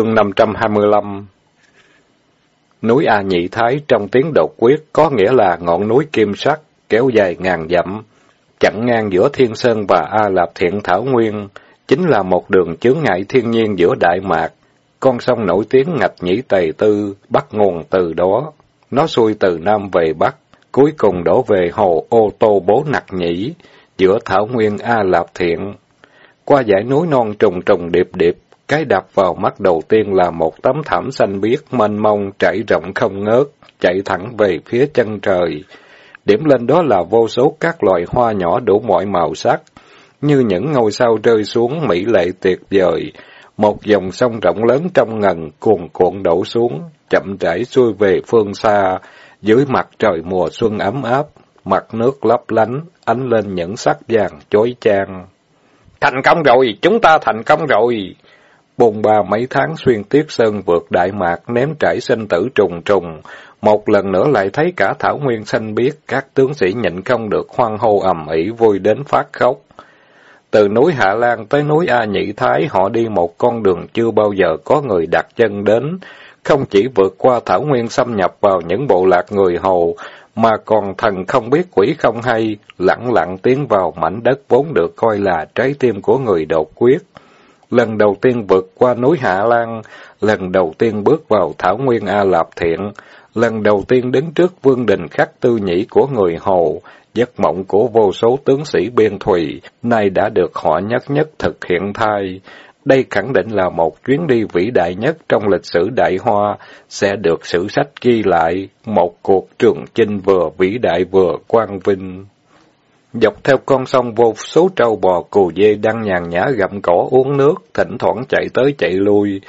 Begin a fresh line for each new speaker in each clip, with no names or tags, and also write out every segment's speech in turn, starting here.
Chương 525 Núi A Nhị Thái trong tiếng đột quyết có nghĩa là ngọn núi kim sắc, kéo dài ngàn dặm, chặn ngang giữa Thiên Sơn và A Lạp Thiện Thảo Nguyên, chính là một đường chướng ngại thiên nhiên giữa Đại Mạc. Con sông nổi tiếng ngạch nhĩ tề tư, bắt nguồn từ đó. Nó xuôi từ Nam về Bắc, cuối cùng đổ về hồ ô tô bố nặc nhĩ, giữa Thảo Nguyên A Lạp Thiện. Qua dãy núi non trùng trùng điệp điệp, cái đập vào mắt đầu tiên là một tấm thảm xanh biếc mênh mông trải rộng không ngớt, chạy thẳng về phía chân trời. Điểm lên đó là vô số các loài hoa nhỏ đủ mọi màu sắc, như những ngôi sao rơi xuống mỹ lệ tuyệt vời. Một dòng sông rộng lớn trong ngần cuồn cuộn đổ xuống, chậm rãi xuôi về phương xa, dưới mặt trời mùa xuân ấm áp, mặt nước lấp lánh, ánh lên những sắc vàng chói chang. Thành công rồi, chúng ta thành công rồi! Bồn ba mấy tháng xuyên tiết sơn vượt Đại Mạc ném trải sinh tử trùng trùng, một lần nữa lại thấy cả Thảo Nguyên xanh biếc, các tướng sĩ nhịn không được hoan hô ầm ĩ vui đến phát khóc. Từ núi Hạ Lan tới núi A Nhị Thái họ đi một con đường chưa bao giờ có người đặt chân đến, không chỉ vượt qua Thảo Nguyên xâm nhập vào những bộ lạc người Hồ, mà còn thần không biết quỷ không hay, lặng lặng tiến vào mảnh đất vốn được coi là trái tim của người đột quyết lần đầu tiên vượt qua núi Hạ Lan, lần đầu tiên bước vào Thảo Nguyên A Lạp Thiện, lần đầu tiên đứng trước vương đình khắc tư nhĩ của người Hồ, giấc mộng của vô số tướng sĩ biên thùy, nay đã được họ nhất nhất thực hiện thai. Đây khẳng định là một chuyến đi vĩ đại nhất trong lịch sử Đại Hoa, sẽ được sử sách ghi lại, một cuộc trường chinh vừa vĩ đại vừa quang vinh. Dọc theo con sông vô số trâu bò cù dê đang nhàn nhã gặm cỏ uống nước, thỉnh thoảng chạy tới chạy lui.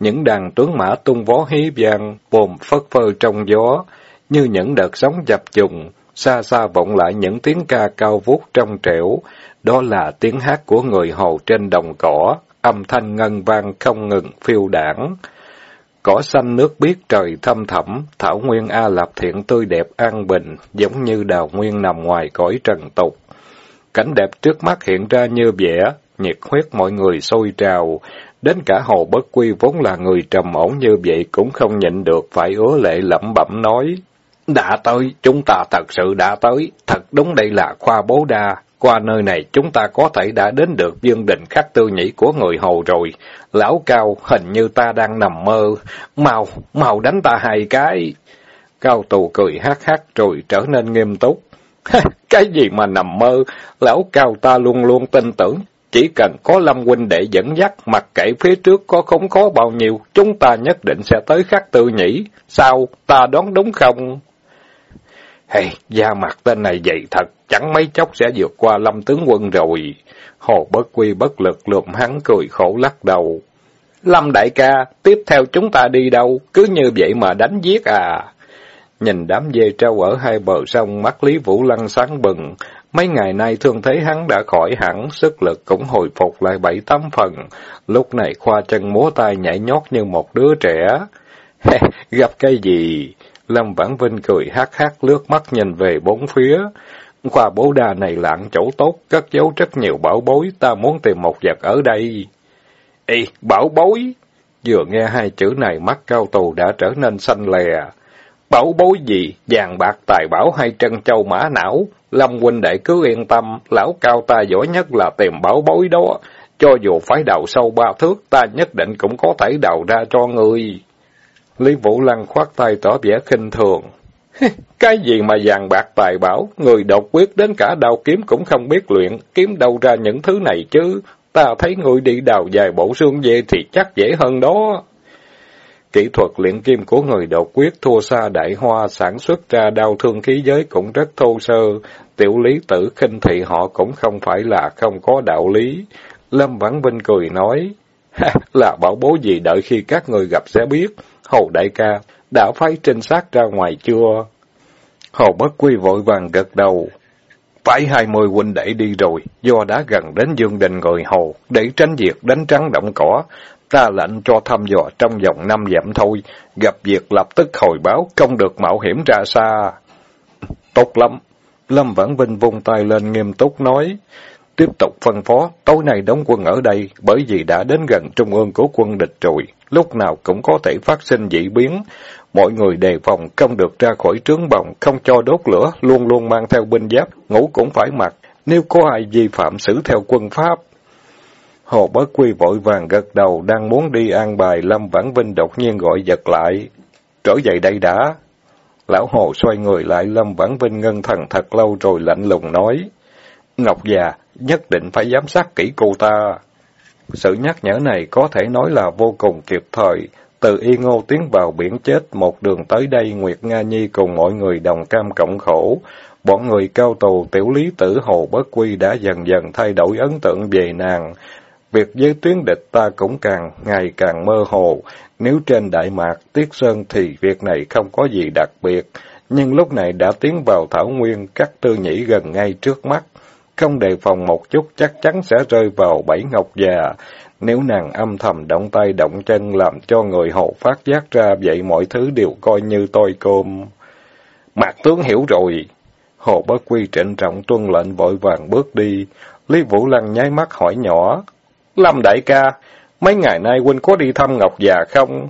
Những đàn tuấn mã tung vó hí vang, bồm phất phơ trong gió, như những đợt sóng dập trùng, xa xa vọng lại những tiếng ca cao vút trong trẻo. Đó là tiếng hát của người Hồ trên đồng cỏ, âm thanh ngân vang không ngừng phiêu đảng. Cỏ xanh nước biếc trời thâm thẳm, thảo nguyên A Lạp thiện tươi đẹp an bình, giống như đào nguyên nằm ngoài cõi trần tục. Cảnh đẹp trước mắt hiện ra như vẻ, nhiệt huyết mọi người sôi trào. Đến cả hồ bất quy vốn là người trầm ổn như vậy cũng không nhịn được phải ứa lệ lẩm bẩm nói. Đã tới, chúng ta thật sự đã tới, thật đúng đây là khoa bố đa, qua nơi này chúng ta có thể đã đến được dương đình khắc tư nhĩ của người Hồ rồi. Lão Cao, hình như ta đang nằm mơ. Mau, mau đánh ta hai cái. Cao tù cười hát hát rồi trở nên nghiêm túc. cái gì mà nằm mơ, lão Cao ta luôn luôn tin tưởng. Chỉ cần có Lâm huynh để dẫn dắt, mặc kệ phía trước có không có bao nhiêu, chúng ta nhất định sẽ tới khắc tư nhĩ. Sao, ta đoán đúng không? Hey, da mặt tên này dậy thật, chẳng mấy chốc sẽ vượt qua lâm tướng quân rồi. Hồ bất quy bất lực lượm hắn cười khổ lắc đầu. Lâm đại ca, tiếp theo chúng ta đi đâu, cứ như vậy mà đánh giết à. Nhìn đám dê trâu ở hai bờ sông, mắt Lý Vũ Lăng sáng bừng. Mấy ngày nay thương thấy hắn đã khỏi hẳn, sức lực cũng hồi phục lại bảy tám phần. Lúc này khoa chân múa tay nhảy nhót như một đứa trẻ. Gặp cái gì? Lâm Vãn Vinh cười hát hát lướt mắt nhìn về bốn phía. Khoa bố đà này lạng chỗ tốt, cất giấu rất nhiều bảo bối, ta muốn tìm một vật ở đây. Ê, bảo bối! Vừa nghe hai chữ này mắt cao tù đã trở nên xanh lè. Bảo bối gì? Vàng bạc tài bảo hay trân châu mã não? Lâm huynh đệ cứ yên tâm, lão cao ta giỏi nhất là tìm bảo bối đó. Cho dù phải đào sâu ba thước, ta nhất định cũng có thể đào ra cho người. Lý Vũ Lăng khoát tay tỏ vẻ khinh thường. Cái gì mà vàng bạc tài bảo, người độc quyết đến cả đao kiếm cũng không biết luyện, kiếm đâu ra những thứ này chứ. Ta thấy người đi đào dài bộ xương dê thì chắc dễ hơn đó. Kỹ thuật luyện kim của người độc quyết thua xa đại hoa sản xuất ra đau thương khí giới cũng rất thô sơ, tiểu lý tử khinh thị họ cũng không phải là không có đạo lý. Lâm Vãn Vinh cười nói, là bảo bố gì đợi khi các người gặp sẽ biết. Hồ đại ca, đã phái trinh sát ra ngoài chưa? Hồ Bất Quy vội vàng gật đầu. Phải hai mươi huynh đệ đi rồi, do đã gần đến dương đình người Hồ, để tránh việc đánh trắng động cỏ. Ta lệnh cho thăm dò trong vòng năm dặm thôi, gặp việc lập tức hồi báo, không được mạo hiểm ra xa. Tốt lắm. Lâm Vãn Vinh vung tay lên nghiêm túc nói. tiếp tục phân phó, tối nay đóng quân ở đây, bởi vì đã đến gần trung ương của quân địch rồi, lúc nào cũng có thể phát sinh dị biến. Mọi người đề phòng không được ra khỏi trướng bồng, không cho đốt lửa, luôn luôn mang theo binh giáp, ngủ cũng phải mặc, nếu có ai vi phạm xử theo quân pháp. Hồ Bất Quy vội vàng gật đầu, đang muốn đi an bài, Lâm Vãn Vinh đột nhiên gọi giật lại. Trở dậy đây đã. Lão Hồ xoay người lại, Lâm Vãn Vinh ngân thần thật lâu rồi lạnh lùng nói. Ngọc già, nhất định phải giám sát kỹ cô ta. Sự nhắc nhở này có thể nói là vô cùng kịp thời. Từ Y Ngô tiến vào biển chết, một đường tới đây Nguyệt Nga Nhi cùng mọi người đồng cam cộng khổ. Bọn người cao tù tiểu lý tử Hồ Bất Quy đã dần dần thay đổi ấn tượng về nàng. Việc với tuyến địch ta cũng càng ngày càng mơ hồ. Nếu trên Đại Mạc, Tiết Sơn thì việc này không có gì đặc biệt. Nhưng lúc này đã tiến vào Thảo Nguyên, các tư nhĩ gần ngay trước mắt. Không đề phòng một chút chắc chắn sẽ rơi vào bẫy ngọc già. Nếu nàng âm thầm động tay động chân làm cho người hộ phát giác ra vậy mọi thứ đều coi như tôi cơm. Mạc tướng hiểu rồi. Hồ Bất Quy trịnh trọng tuân lệnh vội vàng bước đi. Lý Vũ Lăng nháy mắt hỏi nhỏ. Lâm đại ca, mấy ngày nay huynh có đi thăm Ngọc già không?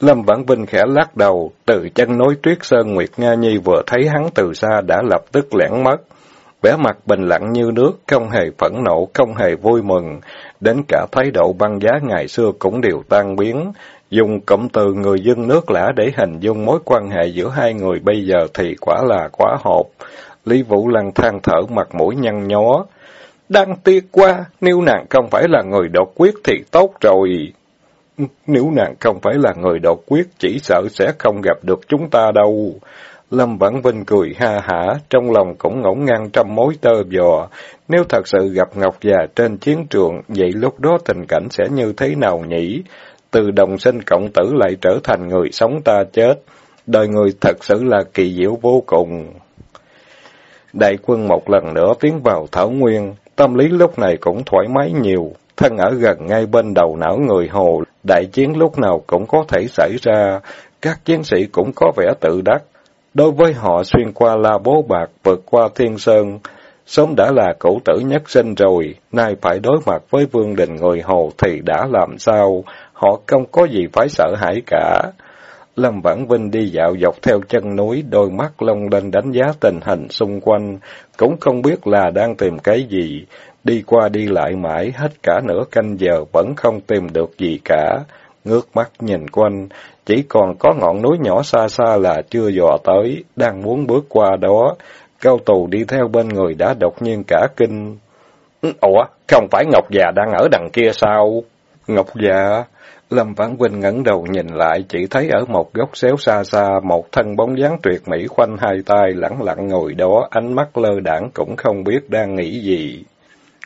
Lâm Vãn Vinh khẽ lắc đầu, từ chân nối tuyết sơn Nguyệt Nga Nhi vừa thấy hắn từ xa đã lập tức lẻn mất vẻ mặt bình lặng như nước, không hề phẫn nộ, không hề vui mừng, đến cả thái độ băng giá ngày xưa cũng đều tan biến. Dùng cụm từ người dân nước lã để hình dung mối quan hệ giữa hai người bây giờ thì quả là quá hộp. Lý Vũ Lăng than thở mặt mũi nhăn nhó. Đang tiếc quá, nếu nàng không phải là người đột quyết thì tốt rồi. Nếu nàng không phải là người đột quyết, chỉ sợ sẽ không gặp được chúng ta đâu. Lâm Vãn Vinh cười ha hả, trong lòng cũng ngổn ngang trăm mối tơ vò. Nếu thật sự gặp Ngọc già trên chiến trường, vậy lúc đó tình cảnh sẽ như thế nào nhỉ? Từ đồng sinh cộng tử lại trở thành người sống ta chết. Đời người thật sự là kỳ diệu vô cùng. Đại quân một lần nữa tiến vào Thảo Nguyên, tâm lý lúc này cũng thoải mái nhiều. Thân ở gần ngay bên đầu não người Hồ, đại chiến lúc nào cũng có thể xảy ra, các chiến sĩ cũng có vẻ tự đắc. Đối với họ xuyên qua la bố bạc, vượt qua thiên sơn, sớm đã là cửu tử nhất sinh rồi, nay phải đối mặt với vương đình người hồ thì đã làm sao, họ không có gì phải sợ hãi cả. Lâm Vãn Vinh đi dạo dọc theo chân núi, đôi mắt long lên đánh giá tình hình xung quanh, cũng không biết là đang tìm cái gì. Đi qua đi lại mãi, hết cả nửa canh giờ vẫn không tìm được gì cả. Ngước mắt nhìn quanh, chỉ còn có ngọn núi nhỏ xa xa là chưa dò tới, đang muốn bước qua đó. Cao tù đi theo bên người đã đột nhiên cả kinh. Ủa, không phải Ngọc già đang ở đằng kia sao? Ngọc già... Lâm Vãn Vinh ngẩng đầu nhìn lại, chỉ thấy ở một góc xéo xa xa, một thân bóng dáng tuyệt mỹ khoanh hai tay lẳng lặng ngồi đó, ánh mắt lơ đãng cũng không biết đang nghĩ gì.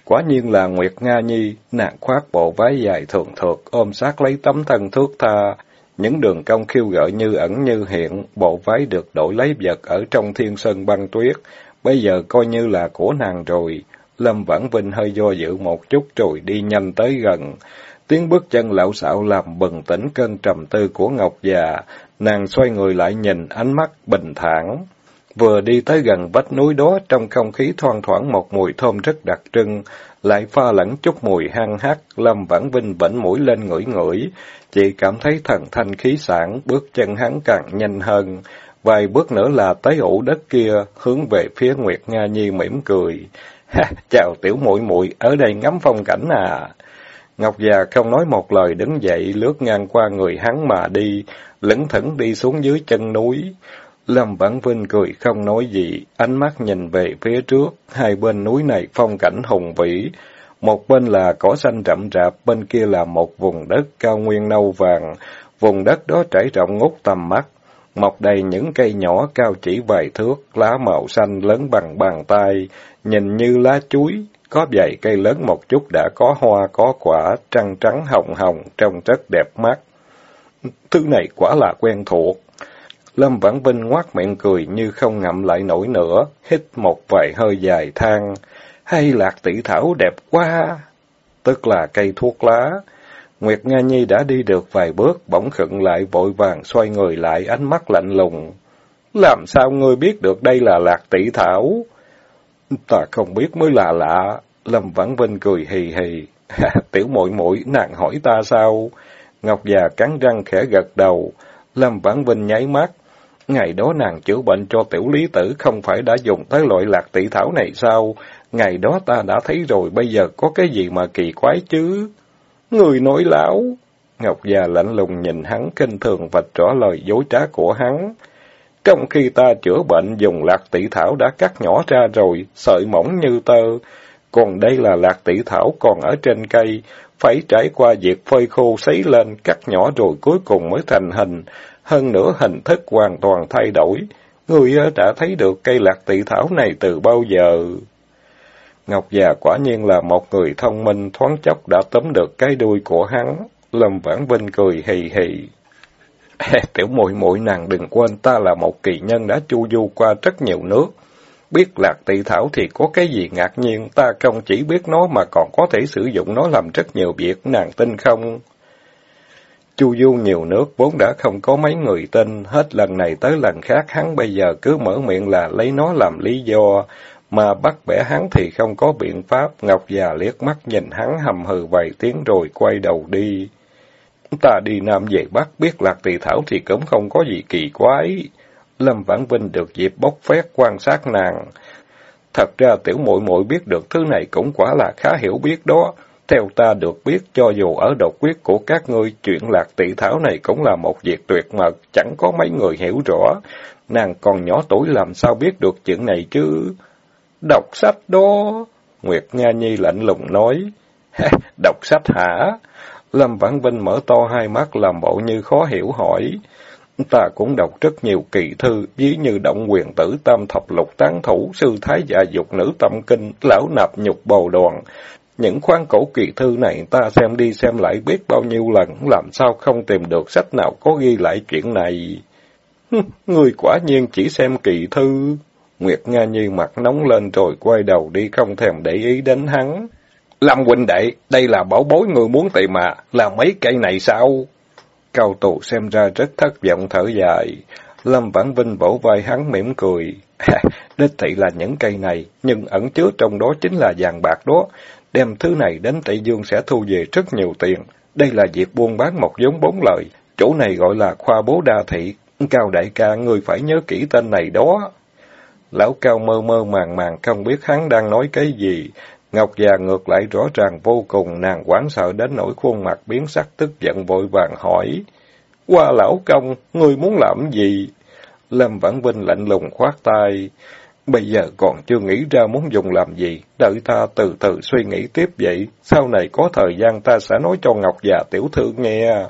Quả nhiên là Nguyệt Nga Nhi, nàng khoác bộ váy dài thường thượt, ôm sát lấy tấm thân thước tha, những đường cong khiêu gợi như ẩn như hiện, bộ váy được đổi lấy vật ở trong thiên sơn băng tuyết, bây giờ coi như là của nàng rồi. Lâm Vãn Vinh hơi do dự một chút rồi đi nhanh tới gần. Tiếng bước chân lão xạo làm bừng tỉnh cơn trầm tư của Ngọc già, nàng xoay người lại nhìn ánh mắt bình thản. Vừa đi tới gần vách núi đó, trong không khí thoang thoảng một mùi thơm rất đặc trưng, lại pha lẫn chút mùi hăng hắc, Lâm Vãn Vinh vẫn mũi lên ngửi ngửi, chỉ cảm thấy thần thanh khí sản, bước chân hắn càng nhanh hơn. Vài bước nữa là tới ủ đất kia, hướng về phía Nguyệt Nga Nhi mỉm cười. Ha, chào tiểu muội muội ở đây ngắm phong cảnh à. Ngọc già không nói một lời đứng dậy, lướt ngang qua người hắn mà đi, lững thững đi xuống dưới chân núi. Lâm Vãn Vinh cười không nói gì, ánh mắt nhìn về phía trước, hai bên núi này phong cảnh hùng vĩ. Một bên là cỏ xanh rậm rạp, bên kia là một vùng đất cao nguyên nâu vàng. Vùng đất đó trải rộng ngút tầm mắt, mọc đầy những cây nhỏ cao chỉ vài thước, lá màu xanh lớn bằng bàn tay, nhìn như lá chuối, có vài cây lớn một chút đã có hoa có quả, trăng trắng hồng hồng, trông rất đẹp mắt. Thứ này quả là quen thuộc. Lâm Vãn Vinh ngoác miệng cười như không ngậm lại nổi nữa, hít một vài hơi dài than. Hay lạc tỷ thảo đẹp quá! Tức là cây thuốc lá. Nguyệt Nga Nhi đã đi được vài bước, bỗng khựng lại vội vàng xoay người lại ánh mắt lạnh lùng. Làm sao ngươi biết được đây là lạc tỷ thảo? Ta không biết mới là lạ. Lâm Vãn Vinh cười hì hì. Tiểu muội muội nàng hỏi ta sao? Ngọc già cắn răng khẽ gật đầu. Lâm Vãn Vinh nháy mắt. Ngày đó nàng chữa bệnh cho tiểu lý tử không phải đã dùng tới loại lạc tỷ thảo này sao? Ngày đó ta đã thấy rồi, bây giờ có cái gì mà kỳ quái chứ? Người nói láo. Ngọc già lạnh lùng nhìn hắn kinh thường và rõ lời dối trá của hắn. Trong khi ta chữa bệnh dùng lạc tỷ thảo đã cắt nhỏ ra rồi, sợi mỏng như tơ. Còn đây là lạc tỷ thảo còn ở trên cây, phải trải qua việc phơi khô sấy lên, cắt nhỏ rồi cuối cùng mới thành hình. Hơn nữa hình thức hoàn toàn thay đổi. Người ờ, đã thấy được cây lạc tỵ thảo này từ bao giờ? Ngọc già quả nhiên là một người thông minh, thoáng chốc đã tóm được cái đuôi của hắn. Lâm Vãn Vinh cười hì hì. Tiểu muội muội nàng đừng quên ta là một kỳ nhân đã chu du qua rất nhiều nước. Biết lạc tỵ thảo thì có cái gì ngạc nhiên, ta không chỉ biết nó mà còn có thể sử dụng nó làm rất nhiều việc, nàng tin không? Chu du nhiều nước vốn đã không có mấy người tin, hết lần này tới lần khác hắn bây giờ cứ mở miệng là lấy nó làm lý do, mà bắt bẻ hắn thì không có biện pháp. Ngọc già liếc mắt nhìn hắn hầm hừ vài tiếng rồi quay đầu đi. Ta đi Nam về Bắc biết lạc tỳ thảo thì cũng không có gì kỳ quái. Lâm Vãn Vinh được dịp bốc phét quan sát nàng. Thật ra tiểu muội muội biết được thứ này cũng quả là khá hiểu biết đó. Theo ta được biết, cho dù ở độc quyết của các ngươi, chuyện lạc tỷ thảo này cũng là một việc tuyệt mật, chẳng có mấy người hiểu rõ. Nàng còn nhỏ tuổi làm sao biết được chuyện này chứ? Đọc sách đó. Nguyệt Nga Nhi lạnh lùng nói. Đọc sách hả? Lâm Vãn Vinh mở to hai mắt làm bộ như khó hiểu hỏi. Ta cũng đọc rất nhiều kỳ thư, ví như Động quyền tử tam thập lục tán thủ, sư thái dạ dục nữ tâm kinh, lão nạp nhục bầu đoàn. Những khoan cổ kỳ thư này ta xem đi xem lại biết bao nhiêu lần, làm sao không tìm được sách nào có ghi lại chuyện này. Người quả nhiên chỉ xem kỳ thư. Nguyệt Nga Nhi mặt nóng lên rồi quay đầu đi không thèm để ý đến hắn. Lâm huynh đệ, đây là bảo bối người muốn tìm mà, là mấy cây này sao? Cao tù xem ra rất thất vọng thở dài. Lâm Vãn Vinh vỗ vai hắn mỉm cười. Đích thị là những cây này, nhưng ẩn chứa trong đó chính là vàng bạc đó. Đem thứ này đến Tây Dương sẽ thu về rất nhiều tiền. Đây là việc buôn bán một giống bốn lời. Chỗ này gọi là khoa bố đa thị. Cao đại ca, người phải nhớ kỹ tên này đó. Lão Cao mơ mơ màng màng không biết hắn đang nói cái gì. Ngọc già ngược lại rõ ràng vô cùng, nàng quán sợ đến nỗi khuôn mặt biến sắc tức giận vội vàng hỏi. Qua lão công, ngươi muốn làm gì? Lâm Vãn Vinh lạnh lùng khoát tay. Bây giờ còn chưa nghĩ ra muốn dùng làm gì, đợi ta từ từ suy nghĩ tiếp vậy, sau này có thời gian ta sẽ nói cho Ngọc già tiểu thư nghe.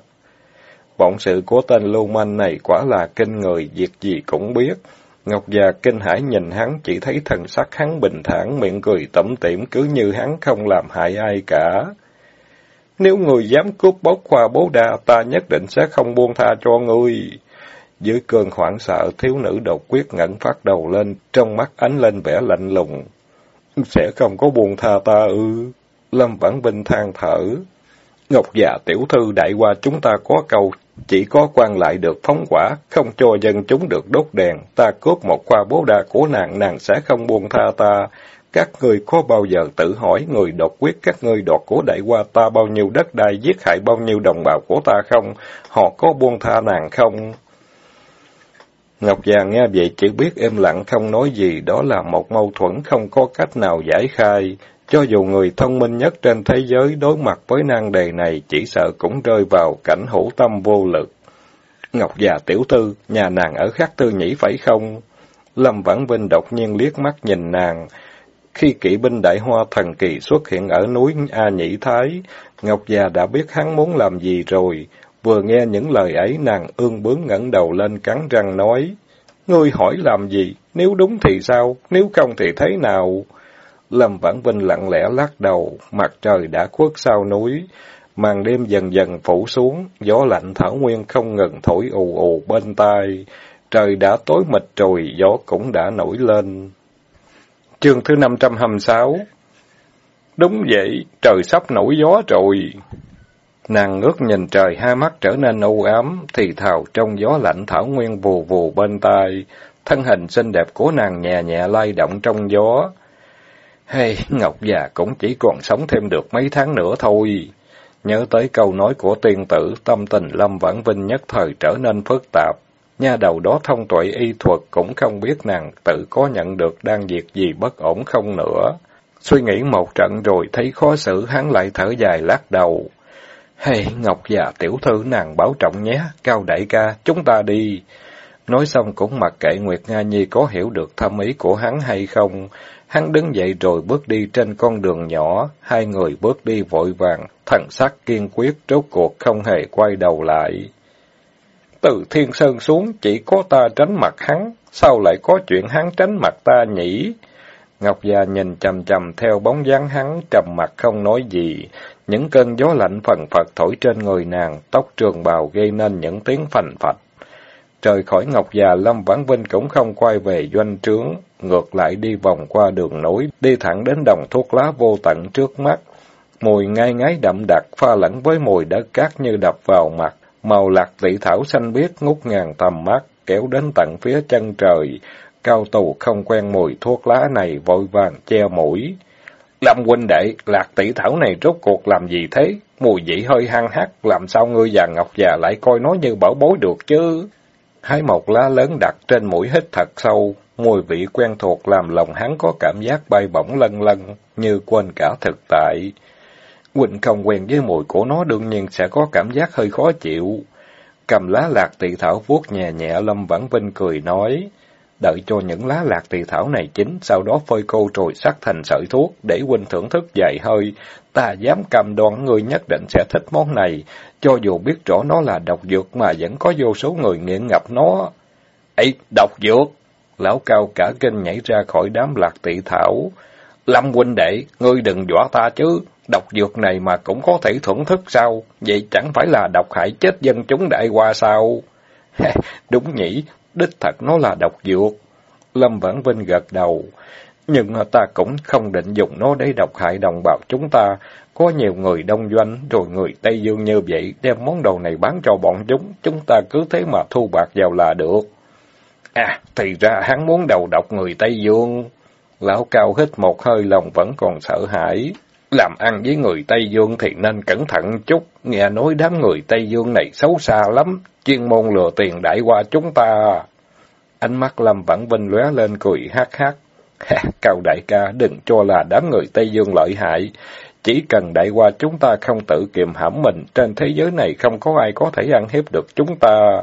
Vọng sự của tên lưu manh này quả là kinh người, việc gì cũng biết. Ngọc già kinh hãi nhìn hắn, chỉ thấy thần sắc hắn bình thản, miệng cười tẩm tiểm cứ như hắn không làm hại ai cả. Nếu người dám cướp bóc khoa bố đa, ta nhất định sẽ không buông tha cho ngươi. Dưới cơn hoảng sợ, thiếu nữ đột quyết ngẩng phát đầu lên, trong mắt ánh lên vẻ lạnh lùng. Sẽ không có buồn tha ta ư. Lâm Vãn Vinh than thở. Ngọc già tiểu thư đại qua chúng ta có câu chỉ có quan lại được phóng quả, không cho dân chúng được đốt đèn. Ta cướp một khoa bố đa của nàng, nàng sẽ không buông tha ta. Các người có bao giờ tự hỏi người độc quyết các ngươi đoạt của đại qua ta bao nhiêu đất đai giết hại bao nhiêu đồng bào của ta không? Họ có buông tha nàng không? Ngọc già nghe vậy chỉ biết im lặng không nói gì, đó là một mâu thuẫn không có cách nào giải khai. Cho dù người thông minh nhất trên thế giới đối mặt với nan đề này chỉ sợ cũng rơi vào cảnh hữu tâm vô lực. Ngọc già tiểu thư, nhà nàng ở khắc tư nhĩ phải không? Lâm Vãn Vinh đột nhiên liếc mắt nhìn nàng. Khi kỵ binh đại hoa thần kỳ xuất hiện ở núi A Nhĩ Thái, Ngọc già đã biết hắn muốn làm gì rồi. Vừa nghe những lời ấy nàng ương bướng ngẩng đầu lên cắn răng nói. Ngươi hỏi làm gì? Nếu đúng thì sao? Nếu không thì thế nào? Lâm Vãn Vinh lặng lẽ lắc đầu, mặt trời đã khuất sau núi, màn đêm dần dần phủ xuống, gió lạnh thảo nguyên không ngừng thổi ù ù bên tai, trời đã tối mịt rồi, gió cũng đã nổi lên. Chương thứ 526 Đúng vậy, trời sắp nổi gió rồi. Nàng ngước nhìn trời hai mắt trở nên u ám, thì thào trong gió lạnh thảo nguyên vù vù bên tai, thân hình xinh đẹp của nàng nhẹ nhẹ lay động trong gió. Hey, Ngọc già cũng chỉ còn sống thêm được mấy tháng nữa thôi. Nhớ tới câu nói của tiên tử, tâm tình Lâm Vãn Vinh nhất thời trở nên phức tạp. Nha đầu đó thông tuệ y thuật cũng không biết nàng tự có nhận được đang việc gì bất ổn không nữa. Suy nghĩ một trận rồi thấy khó xử hắn lại thở dài lắc đầu. Hey, Ngọc già tiểu thư nàng bảo trọng nhé, cao đại ca, chúng ta đi. Nói xong cũng mặc kệ Nguyệt Nga Nhi có hiểu được thâm ý của hắn hay không. Hắn đứng dậy rồi bước đi trên con đường nhỏ, hai người bước đi vội vàng, thần sắc kiên quyết rốt cuộc không hề quay đầu lại. Từ thiên sơn xuống chỉ có ta tránh mặt hắn, sao lại có chuyện hắn tránh mặt ta nhỉ? Ngọc già nhìn chầm chầm theo bóng dáng hắn, trầm mặt không nói gì. Những cơn gió lạnh phần phật thổi trên người nàng, tóc trường bào gây nên những tiếng phành phạch. Trời khỏi Ngọc già Lâm Vãn Vinh cũng không quay về doanh trướng, ngược lại đi vòng qua đường nối, đi thẳng đến đồng thuốc lá vô tận trước mắt. Mùi ngai ngái đậm đặc pha lẫn với mùi đất cát như đập vào mặt, màu lạc tỷ thảo xanh biếc ngút ngàn tầm mắt, kéo đến tận phía chân trời. Cao tù không quen mùi thuốc lá này vội vàng che mũi. Lâm huynh đệ, lạc tỷ thảo này rốt cuộc làm gì thế? Mùi vị hơi hăng hắc, làm sao ngươi già Ngọc già lại coi nó như bảo bối được chứ? Hái một lá lớn đặt trên mũi hít thật sâu, mùi vị quen thuộc làm lòng hắn có cảm giác bay bổng lân lân, như quên cả thực tại. Quỳnh không quen với mùi của nó đương nhiên sẽ có cảm giác hơi khó chịu. Cầm lá lạc tỷ thảo vuốt nhẹ nhẹ Lâm Vãn Vinh cười nói, đợi cho những lá lạc thì thảo này chín, sau đó phơi khô rồi sắc thành sợi thuốc, để Huynh thưởng thức dài hơi. Ta dám cầm đoan người nhất định sẽ thích món này, cho dù biết rõ nó là độc dược mà vẫn có vô số người nghiện ngập nó. Ê, độc dược! Lão cao cả kinh nhảy ra khỏi đám lạc tị thảo. Lâm huynh đệ, ngươi đừng dọa ta chứ, độc dược này mà cũng có thể thưởng thức sao? Vậy chẳng phải là độc hại chết dân chúng đại qua sao? Đúng nhỉ, đích thật nó là độc dược. Lâm Vãn Vinh gật đầu. Nhưng ta cũng không định dùng nó để độc hại đồng bào chúng ta. Có nhiều người đông doanh, rồi người Tây Dương như vậy, đem món đồ này bán cho bọn chúng, chúng ta cứ thế mà thu bạc vào là được. À, thì ra hắn muốn đầu độc người Tây Dương. Lão Cao hít một hơi lòng vẫn còn sợ hãi. Làm ăn với người Tây Dương thì nên cẩn thận chút, nghe nói đám người Tây Dương này xấu xa lắm, chuyên môn lừa tiền đại qua chúng ta. Ánh mắt Lâm Vãn Vinh lóe lên cười hát hát. Cao đại ca đừng cho là đám người Tây Dương lợi hại, chỉ cần đại qua chúng ta không tự kiềm hãm mình, trên thế giới này không có ai có thể ăn hiếp được chúng ta.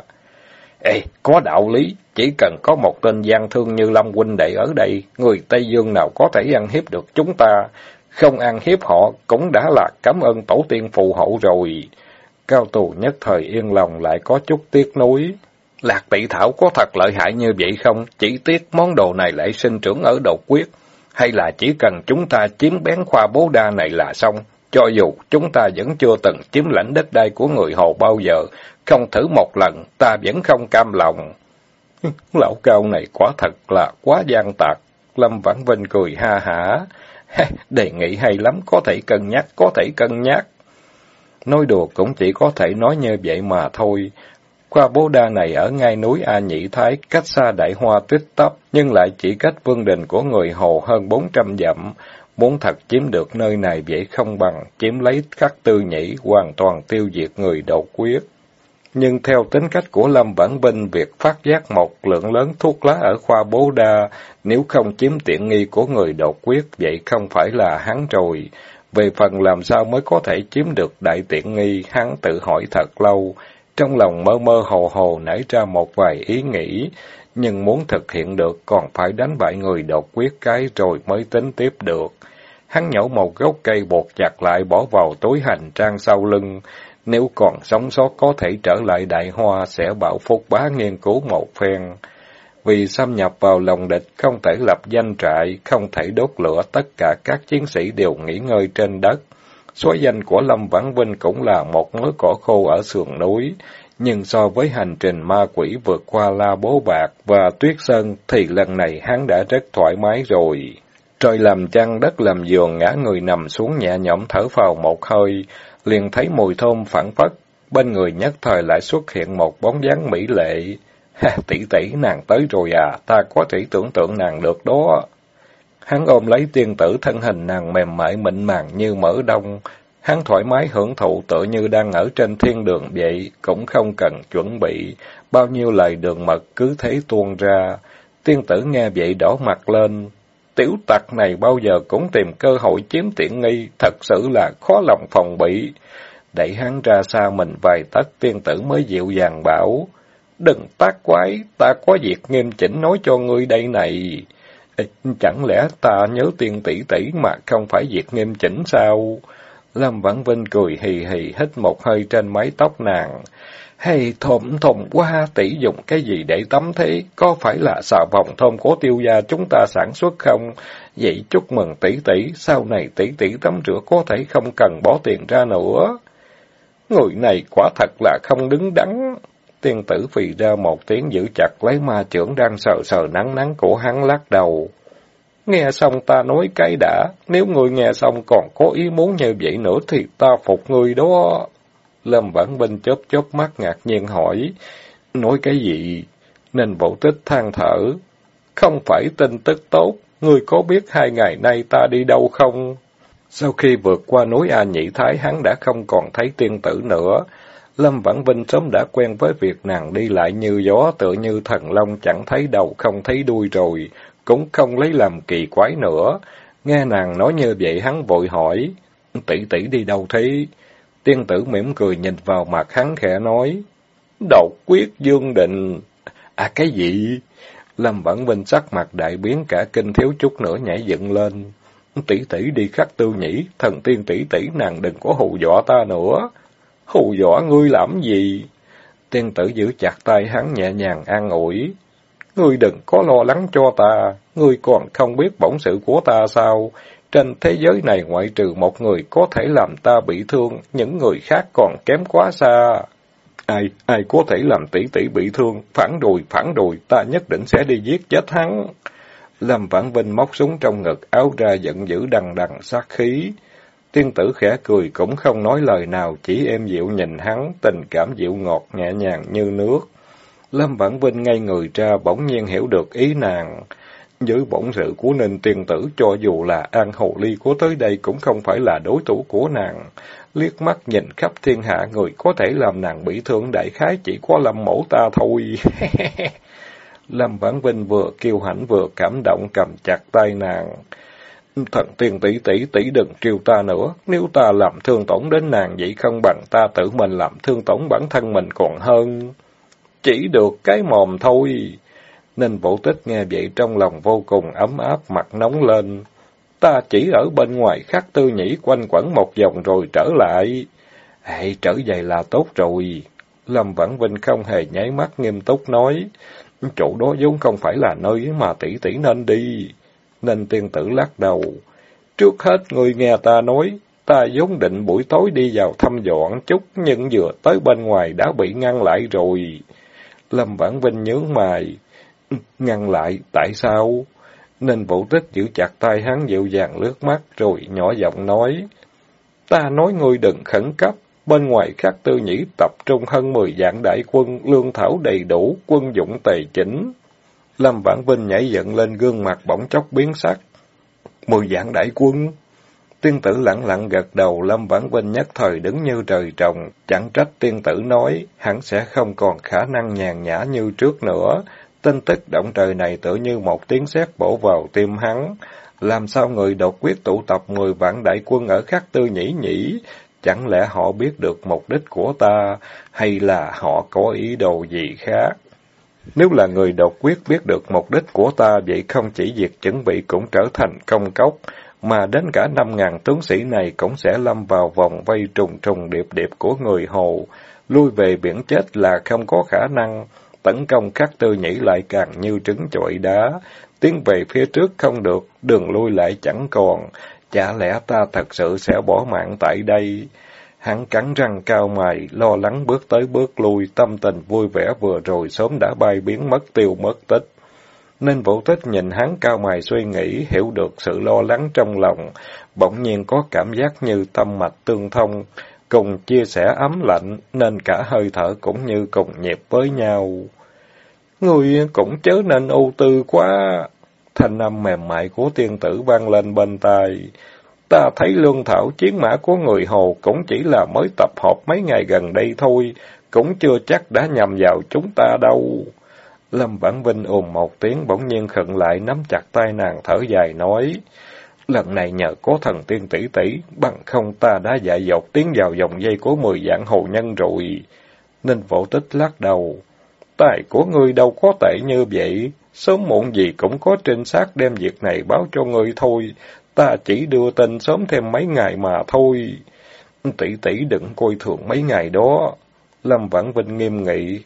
Ê, có đạo lý, chỉ cần có một tên gian thương như Lâm huynh đệ ở đây, người Tây Dương nào có thể ăn hiếp được chúng ta, không ăn hiếp họ cũng đã là cảm ơn tổ tiên phù hộ rồi. Cao tù nhất thời yên lòng lại có chút tiếc nuối. Lạc tỷ thảo có thật lợi hại như vậy không? Chỉ tiếc món đồ này lại sinh trưởng ở độc quyết. Hay là chỉ cần chúng ta chiếm bén khoa bố đa này là xong? Cho dù chúng ta vẫn chưa từng chiếm lãnh đất đai của người Hồ bao giờ, không thử một lần, ta vẫn không cam lòng. Lão cao này quả thật là quá gian tạc. Lâm Vãn Vinh cười ha hả. Đề nghị hay lắm, có thể cân nhắc, có thể cân nhắc. Nói đùa cũng chỉ có thể nói như vậy mà thôi. Khoa bố đa này ở ngay núi A Nhĩ Thái, cách xa đại hoa tuyết tấp, nhưng lại chỉ cách vương đình của người Hồ hơn bốn trăm dặm. Muốn thật chiếm được nơi này dễ không bằng, chiếm lấy khắc tư nhĩ, hoàn toàn tiêu diệt người đột quyết. Nhưng theo tính cách của Lâm Vãn Vinh, việc phát giác một lượng lớn thuốc lá ở khoa bố đa, nếu không chiếm tiện nghi của người đột quyết, vậy không phải là hắn rồi. Về phần làm sao mới có thể chiếm được đại tiện nghi, hắn tự hỏi thật lâu. Trong lòng mơ mơ hồ hồ nảy ra một vài ý nghĩ, nhưng muốn thực hiện được còn phải đánh bại người đột quyết cái rồi mới tính tiếp được. Hắn nhổ một gốc cây bột chặt lại bỏ vào túi hành trang sau lưng. Nếu còn sống sót có thể trở lại đại hoa sẽ bảo phúc bá nghiên cứu một phen. Vì xâm nhập vào lòng địch không thể lập danh trại, không thể đốt lửa tất cả các chiến sĩ đều nghỉ ngơi trên đất. Số danh của Lâm Vãn Vinh cũng là một mớ cỏ khô ở sườn núi, nhưng so với hành trình ma quỷ vượt qua La Bố Bạc và Tuyết Sơn thì lần này hắn đã rất thoải mái rồi. Trời làm chăn đất làm giường ngã người nằm xuống nhẹ nhõm thở vào một hơi, liền thấy mùi thơm phản phất, bên người nhất thời lại xuất hiện một bóng dáng mỹ lệ. Ha, tỷ tỷ nàng tới rồi à, ta có thể tưởng tượng nàng được đó. Hắn ôm lấy tiên tử thân hình nàng mềm mại mịn màng như mỡ đông. Hắn thoải mái hưởng thụ tựa như đang ở trên thiên đường vậy, cũng không cần chuẩn bị. Bao nhiêu lời đường mật cứ thế tuôn ra. Tiên tử nghe vậy đỏ mặt lên. Tiểu tặc này bao giờ cũng tìm cơ hội chiếm tiện nghi, thật sự là khó lòng phòng bị. Đẩy hắn ra xa mình vài tấc tiên tử mới dịu dàng bảo. Đừng tác quái, ta có việc nghiêm chỉnh nói cho ngươi đây này. Chẳng lẽ ta nhớ tiên tỷ tỷ mà không phải việc nghiêm chỉnh sao? Lâm Vãn Vinh cười hì hì hít một hơi trên mái tóc nàng. Hay thộm thộm qua tỷ dùng cái gì để tắm thế? Có phải là xà vòng thơm của tiêu gia chúng ta sản xuất không? Vậy chúc mừng tỷ tỷ, sau này tỷ tỷ tắm rửa có thể không cần bỏ tiền ra nữa. Người này quả thật là không đứng đắn. Tiên tử phì ra một tiếng giữ chặt lấy ma trưởng đang sờ sờ nắng nắng của hắn lắc đầu. Nghe xong ta nói cái đã, nếu ngươi nghe xong còn có ý muốn như vậy nữa thì ta phục ngươi đó. Lâm Vãn Vinh chớp chớp mắt ngạc nhiên hỏi, nói cái gì? Nên vũ tích than thở, không phải tin tức tốt, ngươi có biết hai ngày nay ta đi đâu không? Sau khi vượt qua núi A Nhị Thái hắn đã không còn thấy tiên tử nữa. Lâm Vãn Vinh sớm đã quen với việc nàng đi lại như gió tựa như thần long chẳng thấy đầu không thấy đuôi rồi, cũng không lấy làm kỳ quái nữa. Nghe nàng nói như vậy hắn vội hỏi, tỷ tỷ đi đâu thế? Tiên tử mỉm cười nhìn vào mặt hắn khẽ nói, độc quyết dương định. À cái gì? Lâm Vãn Vinh sắc mặt đại biến cả kinh thiếu chút nữa nhảy dựng lên. Tỷ tỷ đi khắc tư nhỉ, thần tiên tỷ tỷ nàng đừng có hù dọa ta nữa. Hù dọa ngươi làm gì? Tiên tử giữ chặt tay hắn nhẹ nhàng an ủi. Ngươi đừng có lo lắng cho ta, ngươi còn không biết bổn sự của ta sao? Trên thế giới này ngoại trừ một người có thể làm ta bị thương, những người khác còn kém quá xa. Ai, ai có thể làm tỷ tỷ bị thương, phản đùi, phản đùi, ta nhất định sẽ đi giết chết hắn. Lâm Vãn Vinh móc súng trong ngực, áo ra giận dữ đằng đằng sát khí. Tiên tử khẽ cười cũng không nói lời nào, chỉ êm dịu nhìn hắn, tình cảm dịu ngọt nhẹ nhàng như nước. Lâm Vãn Vinh ngay người ra bỗng nhiên hiểu được ý nàng. Với bổn sự của nền Tiên Tử cho dù là An Hồ Ly có tới đây cũng không phải là đối thủ của nàng. Liếc mắt nhìn khắp thiên hạ người có thể làm nàng bị thương đại khái chỉ có Lâm Mẫu ta thôi. Lâm Vãn Vinh vừa kiêu hãnh vừa cảm động cầm chặt tay nàng. Thần tiên tỷ tỷ tỷ đừng triều ta nữa, nếu ta làm thương tổn đến nàng vậy không bằng ta tự mình làm thương tổn bản thân mình còn hơn. Chỉ được cái mồm thôi. Nên vũ tích nghe vậy trong lòng vô cùng ấm áp, mặt nóng lên. Ta chỉ ở bên ngoài khắc tư nhĩ quanh quẩn một vòng rồi trở lại. hãy trở về là tốt rồi. Lâm Vãn Vinh không hề nháy mắt nghiêm túc nói. Chỗ đó vốn không phải là nơi mà tỷ tỷ nên đi. Nên tiên tử lắc đầu. Trước hết người nghe ta nói, ta vốn định buổi tối đi vào thăm dọn chút, nhưng vừa tới bên ngoài đã bị ngăn lại rồi. Lâm Vãn Vinh nhớ mày. Ngăn lại, tại sao? Nên vũ tích giữ chặt tay hắn dịu dàng lướt mắt, rồi nhỏ giọng nói. Ta nói ngươi đừng khẩn cấp, bên ngoài khắc tư nhĩ tập trung hơn mười dạng đại quân, lương thảo đầy đủ, quân dụng tề chỉnh. Lâm Vãn Vinh nhảy dựng lên gương mặt bỗng chốc biến sắc. Mười dạng đại quân? Tiên tử lặng lặng gật đầu, Lâm Vãn Vinh nhất thời đứng như trời trồng, chẳng trách tiên tử nói, hắn sẽ không còn khả năng nhàn nhã như trước nữa. Tin tức động trời này tự như một tiếng sét bổ vào tim hắn. Làm sao người đột quyết tụ tập mười vạn đại quân ở khắc tư nhĩ nhỉ? Chẳng lẽ họ biết được mục đích của ta, hay là họ có ý đồ gì khác? Nếu là người đột quyết biết được mục đích của ta, vậy không chỉ việc chuẩn bị cũng trở thành công cốc, mà đến cả năm ngàn tướng sĩ này cũng sẽ lâm vào vòng vây trùng trùng điệp điệp của người Hồ. Lui về biển chết là không có khả năng, tấn công khắc tư nhĩ lại càng như trứng chọi đá. Tiến về phía trước không được, đường lui lại chẳng còn. Chả lẽ ta thật sự sẽ bỏ mạng tại đây? Hắn cắn răng cao mày, lo lắng bước tới bước lui, tâm tình vui vẻ vừa rồi sớm đã bay biến mất tiêu mất tích. Nên vũ tích nhìn hắn cao mày suy nghĩ, hiểu được sự lo lắng trong lòng, bỗng nhiên có cảm giác như tâm mạch tương thông, cùng chia sẻ ấm lạnh, nên cả hơi thở cũng như cùng nhịp với nhau. Người cũng chớ nên ưu tư quá. Thanh âm mềm mại của tiên tử vang lên bên tai. Ta thấy lương thảo chiến mã của người Hồ cũng chỉ là mới tập hợp mấy ngày gần đây thôi, cũng chưa chắc đã nhầm vào chúng ta đâu. Lâm Vãn Vinh ồn một tiếng bỗng nhiên khựng lại nắm chặt tay nàng thở dài nói. Lần này nhờ có thần tiên tỷ tỷ, bằng không ta đã dạy dột tiến vào dòng dây của mười dạng hồ nhân rồi. Ninh Phổ Tích lắc đầu. Tài của ngươi đâu có tệ như vậy, sớm muộn gì cũng có trinh sát đem việc này báo cho ngươi thôi, ta chỉ đưa tin sớm thêm mấy ngày mà thôi. Tỷ tỷ đừng coi thường mấy ngày đó. Lâm Vãn Vinh nghiêm nghị.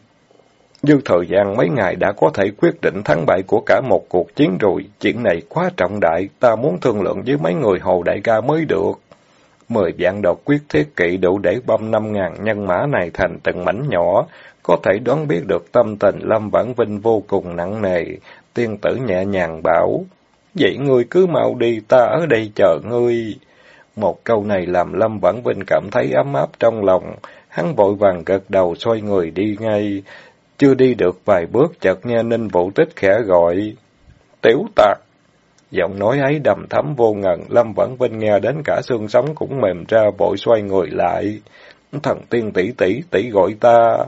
Dư thời gian mấy ngày đã có thể quyết định thắng bại của cả một cuộc chiến rồi. Chuyện này quá trọng đại, ta muốn thương lượng với mấy người hồ đại ca mới được. Mười vạn độc quyết thiết kỵ đủ để băm năm ngàn nhân mã này thành từng mảnh nhỏ, có thể đoán biết được tâm tình Lâm Vãn Vinh vô cùng nặng nề. Tiên tử nhẹ nhàng bảo, vậy ngươi cứ mau đi, ta ở đây chờ ngươi. Một câu này làm Lâm Vãn Vinh cảm thấy ấm áp trong lòng, hắn vội vàng gật đầu xoay người đi ngay. Chưa đi được vài bước chợt nghe Ninh Vũ Tích khẽ gọi. Tiểu tạc! Giọng nói ấy đầm thấm vô ngần, Lâm vẫn Vinh nghe đến cả xương sống cũng mềm ra vội xoay người lại. Thần tiên tỷ tỷ tỷ gọi ta.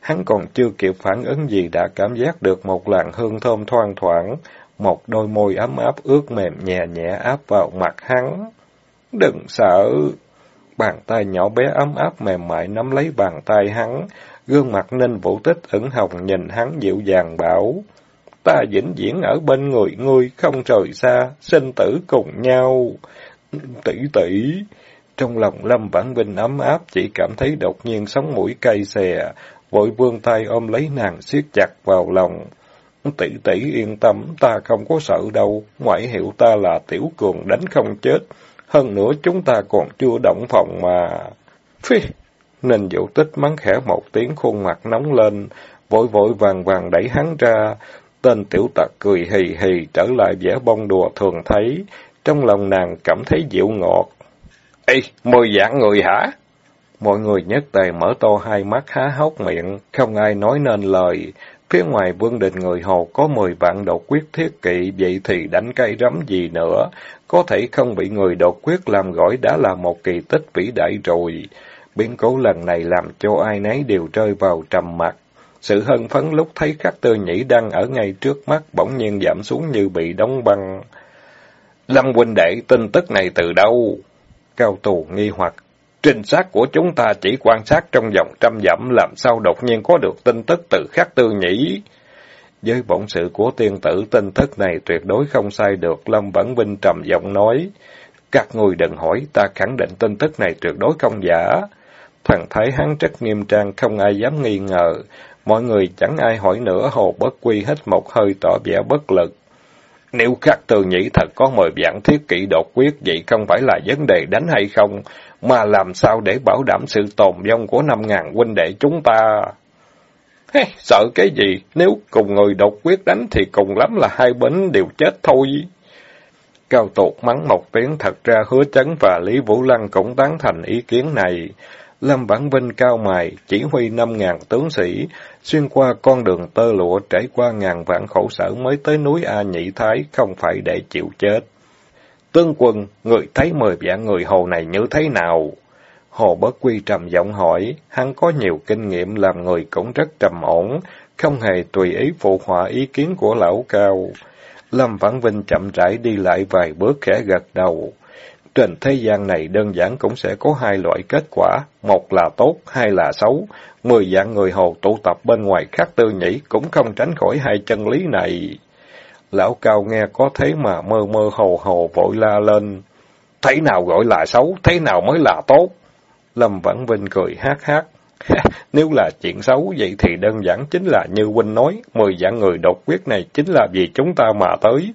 Hắn còn chưa kịp phản ứng gì đã cảm giác được một làn hương thơm thoang thoảng, một đôi môi ấm áp ướt mềm nhẹ nhẹ áp vào mặt hắn. Đừng sợ! Bàn tay nhỏ bé ấm áp mềm mại nắm lấy bàn tay hắn, gương mặt ninh vũ tích ẩn hồng nhìn hắn dịu dàng bảo. Ta vĩnh viễn ở bên người ngươi, không rời xa, sinh tử cùng nhau. Tỷ tỷ! Trong lòng Lâm Vãn Vinh ấm áp, chỉ cảm thấy đột nhiên sống mũi cay xè, vội vươn tay ôm lấy nàng siết chặt vào lòng. Tỷ tỷ yên tâm, ta không có sợ đâu, ngoại hiệu ta là Tiểu Cường đánh không chết. Hơn nữa chúng ta còn chưa động phòng mà. Phi! Ninh Vũ Tích mắng khẽ một tiếng khuôn mặt nóng lên, vội vội vàng vàng đẩy hắn ra. Tên tiểu tặc cười hì hì trở lại vẻ bông đùa thường thấy. Trong lòng nàng cảm thấy dịu ngọt. Ê, mười dạng người hả? Mọi người nhất tề mở to hai mắt há hốc miệng, không ai nói nên lời. Phía ngoài vương đình người Hồ có mười vạn đột quyết thiết kỵ, vậy thì đánh cây rắm gì nữa. Có thể không bị người đột quyết làm gỏi đã là một kỳ tích vĩ đại rồi. Biến cố lần này làm cho ai nấy đều rơi vào trầm mặc. Sự hân phấn lúc thấy khắc tư nhĩ đang ở ngay trước mắt bỗng nhiên giảm xuống như bị đóng băng. Lâm huynh đệ, tin tức này từ đâu? Cao tù nghi hoặc. Trinh sát của chúng ta chỉ quan sát trong vòng trăm dặm làm sao đột nhiên có được tin tức từ khắc tư nhĩ. Với bổn sự của tiên tử tin tức này tuyệt đối không sai được, Lâm Vãn Vinh trầm giọng nói. Các người đừng hỏi, ta khẳng định tin tức này tuyệt đối không giả. Thần thấy hắn rất nghiêm trang, không ai dám nghi ngờ. Mọi người chẳng ai hỏi nữa, hồ bất quy hết một hơi tỏ vẻ bất lực. Nếu khắc từ nhĩ thật có mời vạn thiết kỷ đột quyết, vậy không phải là vấn đề đánh hay không, mà làm sao để bảo đảm sự tồn vong của năm ngàn huynh đệ chúng ta? Hey, sợ cái gì? Nếu cùng người đột quyết đánh thì cùng lắm là hai bên đều chết thôi. Cao tột mắng một tiếng thật ra hứa chấn và Lý Vũ Lăng cũng tán thành ý kiến này. Lâm Vãn Vinh cao mài, chỉ huy năm ngàn tướng sĩ, xuyên qua con đường tơ lụa trải qua ngàn vạn khổ sở mới tới núi A Nhị Thái, không phải để chịu chết. Tướng quân, người thấy mười vạn người hồ này như thế nào? Hồ Bất Quy trầm giọng hỏi, hắn có nhiều kinh nghiệm làm người cũng rất trầm ổn, không hề tùy ý phụ họa ý kiến của lão cao. Lâm Vãn Vinh chậm rãi đi lại vài bước khẽ gật đầu. Trên thế gian này đơn giản cũng sẽ có hai loại kết quả, một là tốt, hai là xấu. Mười dạng người hồ tụ tập bên ngoài khác tư nhĩ cũng không tránh khỏi hai chân lý này. Lão cao nghe có thế mà mơ mơ hồ hồ vội la lên. Thế nào gọi là xấu, thế nào mới là tốt? Lâm Vãn Vinh cười hát hát. Nếu là chuyện xấu vậy thì đơn giản chính là như huynh nói, mười dạng người độc quyết này chính là vì chúng ta mà tới.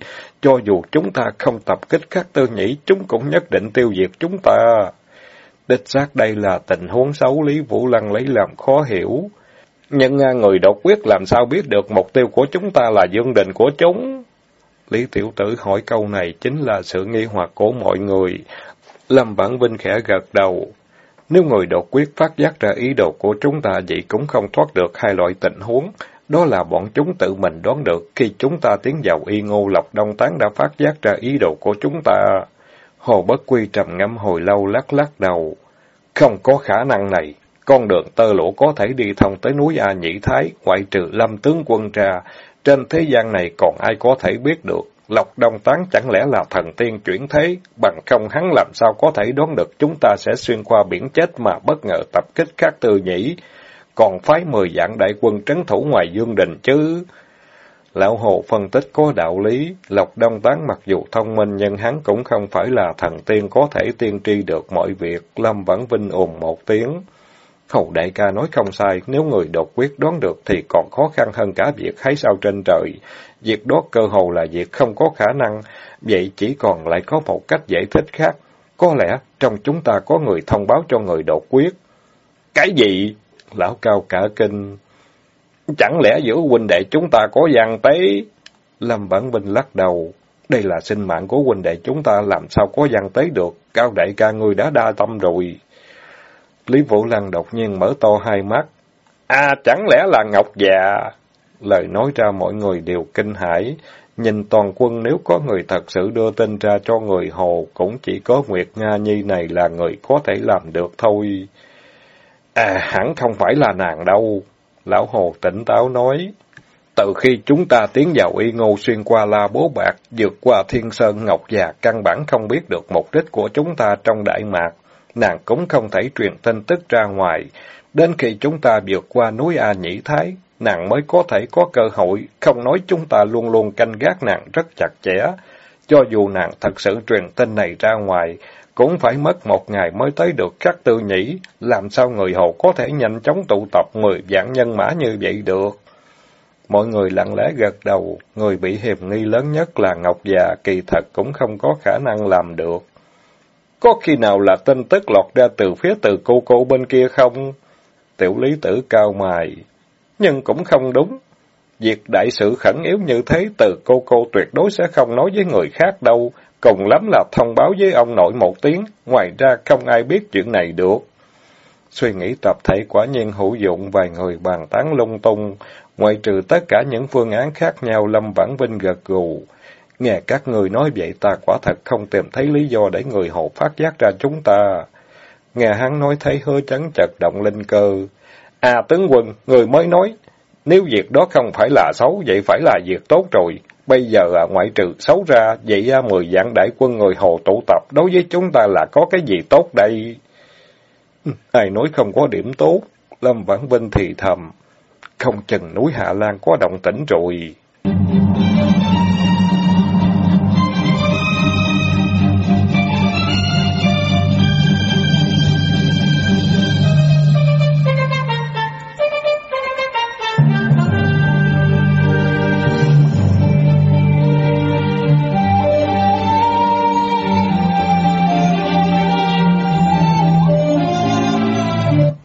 Cho dù chúng ta không tập kích các tư nhĩ, chúng cũng nhất định tiêu diệt chúng ta. Đích xác đây là tình huống xấu Lý Vũ Lăng lấy làm khó hiểu. Nhưng à, người độc quyết làm sao biết được mục tiêu của chúng ta là dương đình của chúng? Lý Tiểu Tử hỏi câu này chính là sự nghi hoặc của mọi người. Lâm bản Vinh khẽ gật đầu. Nếu người đột quyết phát giác ra ý đồ của chúng ta vậy cũng không thoát được hai loại tình huống. Đó là bọn chúng tự mình đoán được khi chúng ta tiến vào y ngô lộc đông tán đã phát giác ra ý đồ của chúng ta. Hồ Bất Quy trầm ngâm hồi lâu lắc lắc đầu. Không có khả năng này. Con đường tơ lụa có thể đi thông tới núi A Nhĩ Thái, ngoại trừ lâm tướng quân ra. Trên thế gian này còn ai có thể biết được. Lộc Đông Tán chẳng lẽ là thần tiên chuyển thế, bằng không hắn làm sao có thể đoán được chúng ta sẽ xuyên qua biển chết mà bất ngờ tập kích các tư nhĩ, còn phái mười dạng đại quân trấn thủ ngoài dương đình chứ. Lão Hồ phân tích có đạo lý, Lộc Đông Tán mặc dù thông minh nhưng hắn cũng không phải là thần tiên có thể tiên tri được mọi việc, Lâm vẫn vinh ồn một tiếng. Hầu đại ca nói không sai, nếu người đột quyết đoán được thì còn khó khăn hơn cả việc hái sao trên trời. Việc đó cơ hồ là việc không có khả năng, vậy chỉ còn lại có một cách giải thích khác. Có lẽ trong chúng ta có người thông báo cho người đột quyết. Cái gì? Lão cao cả kinh. Chẳng lẽ giữa huynh đệ chúng ta có gian tế? Lâm Bản Vinh lắc đầu. Đây là sinh mạng của huynh đệ chúng ta làm sao có gian tế được. Cao đại ca ngươi đã đa tâm rồi. Lý Vũ Lăng đột nhiên mở to hai mắt. À, chẳng lẽ là Ngọc già? Lời nói ra mọi người đều kinh hãi. Nhìn toàn quân nếu có người thật sự đưa tin ra cho người Hồ, cũng chỉ có Nguyệt Nga Nhi này là người có thể làm được thôi. À, hẳn không phải là nàng đâu. Lão Hồ tỉnh táo nói. Từ khi chúng ta tiến vào y ngô xuyên qua la bố bạc, vượt qua thiên sơn ngọc già, căn bản không biết được mục đích của chúng ta trong đại mạc nàng cũng không thể truyền tin tức ra ngoài. Đến khi chúng ta vượt qua núi A Nhĩ Thái, nàng mới có thể có cơ hội, không nói chúng ta luôn luôn canh gác nàng rất chặt chẽ. Cho dù nàng thật sự truyền tin này ra ngoài, cũng phải mất một ngày mới tới được các tư nhĩ, làm sao người hồ có thể nhanh chóng tụ tập mười vạn nhân mã như vậy được. Mọi người lặng lẽ gật đầu, người bị hiềm nghi lớn nhất là Ngọc già, kỳ thật cũng không có khả năng làm được. Có khi nào là tin tức lọt ra từ phía từ cô cô bên kia không? Tiểu lý tử cao mài. Nhưng cũng không đúng. Việc đại sự khẩn yếu như thế từ cô cô tuyệt đối sẽ không nói với người khác đâu. Cùng lắm là thông báo với ông nội một tiếng. Ngoài ra không ai biết chuyện này được. Suy nghĩ tập thể quả nhiên hữu dụng vài người bàn tán lung tung. Ngoại trừ tất cả những phương án khác nhau, Lâm Vãn Vinh gật gù. Nghe các người nói vậy ta quả thật không tìm thấy lý do để người hồ phát giác ra chúng ta. Nghe hắn nói thấy hứa chấn chật động linh cơ. À tướng quân, người mới nói, nếu việc đó không phải là xấu, vậy phải là việc tốt rồi. Bây giờ à, ngoại trừ xấu ra, vậy à, mười dạng đại quân người hồ tụ tập, đối với chúng ta là có cái gì tốt đây? Ai nói không có điểm tốt? Lâm Vãn Vinh thì thầm. Không chừng núi Hạ Lan có động tĩnh rồi.